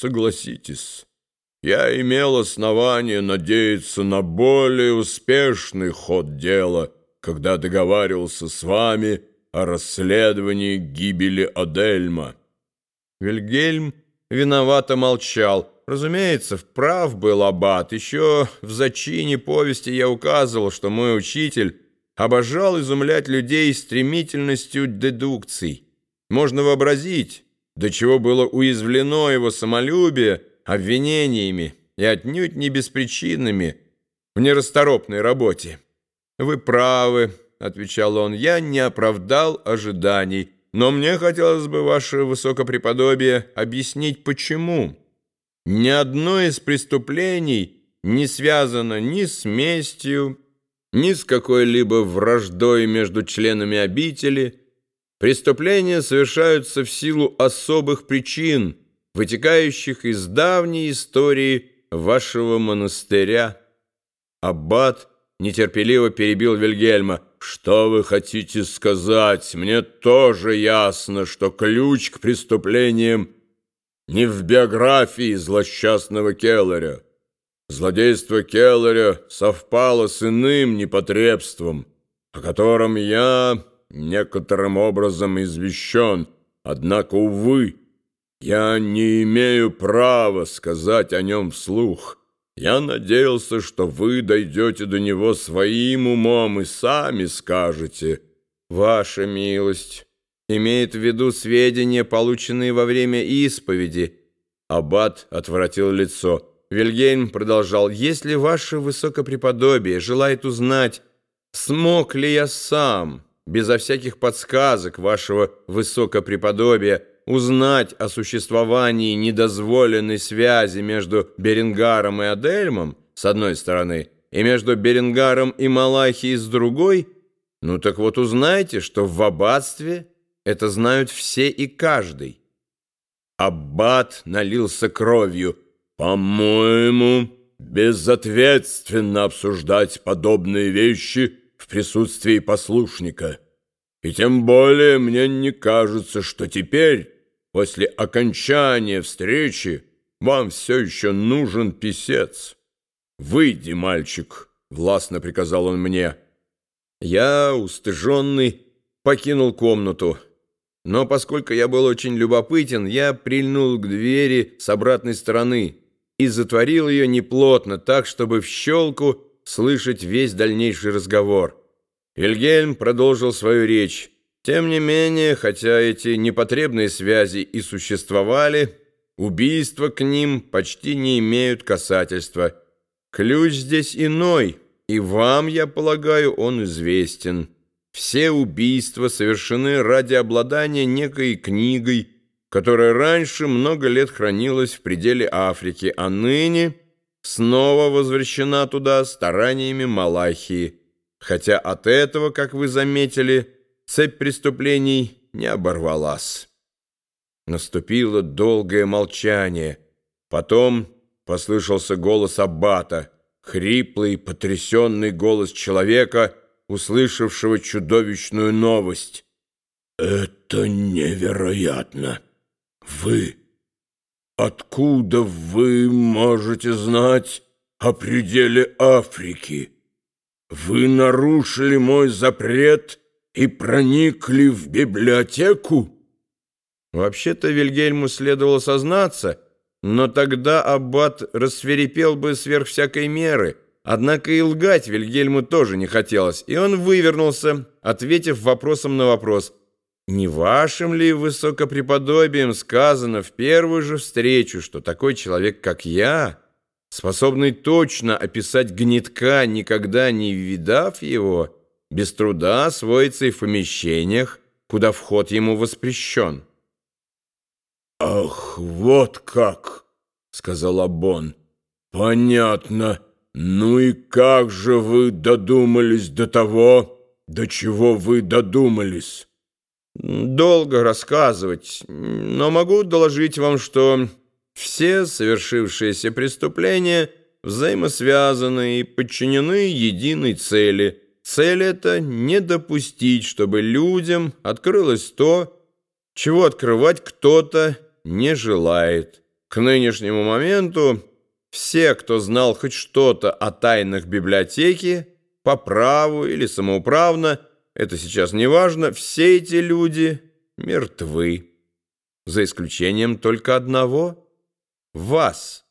согласитесь, я имел основание надеяться на более успешный ход дела, когда договаривался с вами о расследовании гибели Адельма». Вильгельм виновато молчал. Разумеется, вправ был аббат. Еще в зачине повести я указывал, что мой учитель обожал изумлять людей стремительностью дедукций. Можно вообразить, до чего было уязвлено его самолюбие обвинениями и отнюдь не беспричинными в нерасторопной работе. «Вы правы», — отвечал он, — «я не оправдал ожиданий, но мне хотелось бы, ваше высокопреподобие, объяснить, почему». Ни одно из преступлений не связано ни с местью, ни с какой-либо враждой между членами обители. Преступления совершаются в силу особых причин, вытекающих из давней истории вашего монастыря. Аббат нетерпеливо перебил Вильгельма. «Что вы хотите сказать? Мне тоже ясно, что ключ к преступлениям не в биографии злосчастного Келлера. Злодейство Келлера совпало с иным непотребством, о котором я некоторым образом извещен, однако, увы, я не имею права сказать о нем вслух. Я надеялся, что вы дойдете до него своим умом и сами скажете «Ваша милость» имеет в виду сведения, полученные во время исповеди. Аббат отвратил лицо. Вильгельм продолжал. «Если ваше высокопреподобие желает узнать, смог ли я сам, безо всяких подсказок вашего высокопреподобия, узнать о существовании недозволенной связи между Беренгаром и Адельмом, с одной стороны, и между Беренгаром и Малахией с другой, ну так вот узнайте, что в аббатстве это знают все и каждый. Аббат налился кровью. «По-моему, безответственно обсуждать подобные вещи присутствии послушника. И тем более мне не кажется, что теперь, после окончания встречи, вам все еще нужен писец. Выйди, мальчик!» — властно приказал он мне. Я, устыженный, покинул комнату. Но поскольку я был очень любопытен, я прильнул к двери с обратной стороны и затворил ее неплотно, так, чтобы в щелку слышать весь дальнейший разговор. Вильгельм продолжил свою речь. Тем не менее, хотя эти непотребные связи и существовали, убийства к ним почти не имеют касательства. Ключ здесь иной, и вам, я полагаю, он известен». Все убийства совершены ради обладания некой книгой, которая раньше много лет хранилась в пределе Африки, а ныне снова возвращена туда стараниями Малахии, хотя от этого, как вы заметили, цепь преступлений не оборвалась. Наступило долгое молчание. Потом послышался голос Аббата, хриплый, потрясенный голос человека — услышавшего чудовищную новость. «Это невероятно! Вы! Откуда вы можете знать о пределе Африки? Вы нарушили мой запрет и проникли в библиотеку?» Вообще-то Вильгельму следовало сознаться, но тогда аббат рассверепел бы сверх всякой меры — Однако и лгать Вильгельму тоже не хотелось, и он вывернулся, ответив вопросом на вопрос. «Не вашим ли высокопреподобием сказано в первую же встречу, что такой человек, как я, способный точно описать гнетка, никогда не видав его, без труда освоится и в помещениях, куда вход ему воспрещен?» «Ах, вот как!» — сказал Абон. «Понятно». «Ну и как же вы додумались до того, до чего вы додумались?» «Долго рассказывать, но могу доложить вам, что все совершившиеся преступления взаимосвязаны и подчинены единой цели. Цель эта — не допустить, чтобы людям открылось то, чего открывать кто-то не желает». К нынешнему моменту все, кто знал хоть что-то о тайнах библиотеки, по праву или самоуправно, это сейчас не важно, все эти люди мертвы. За исключением только одного — вас.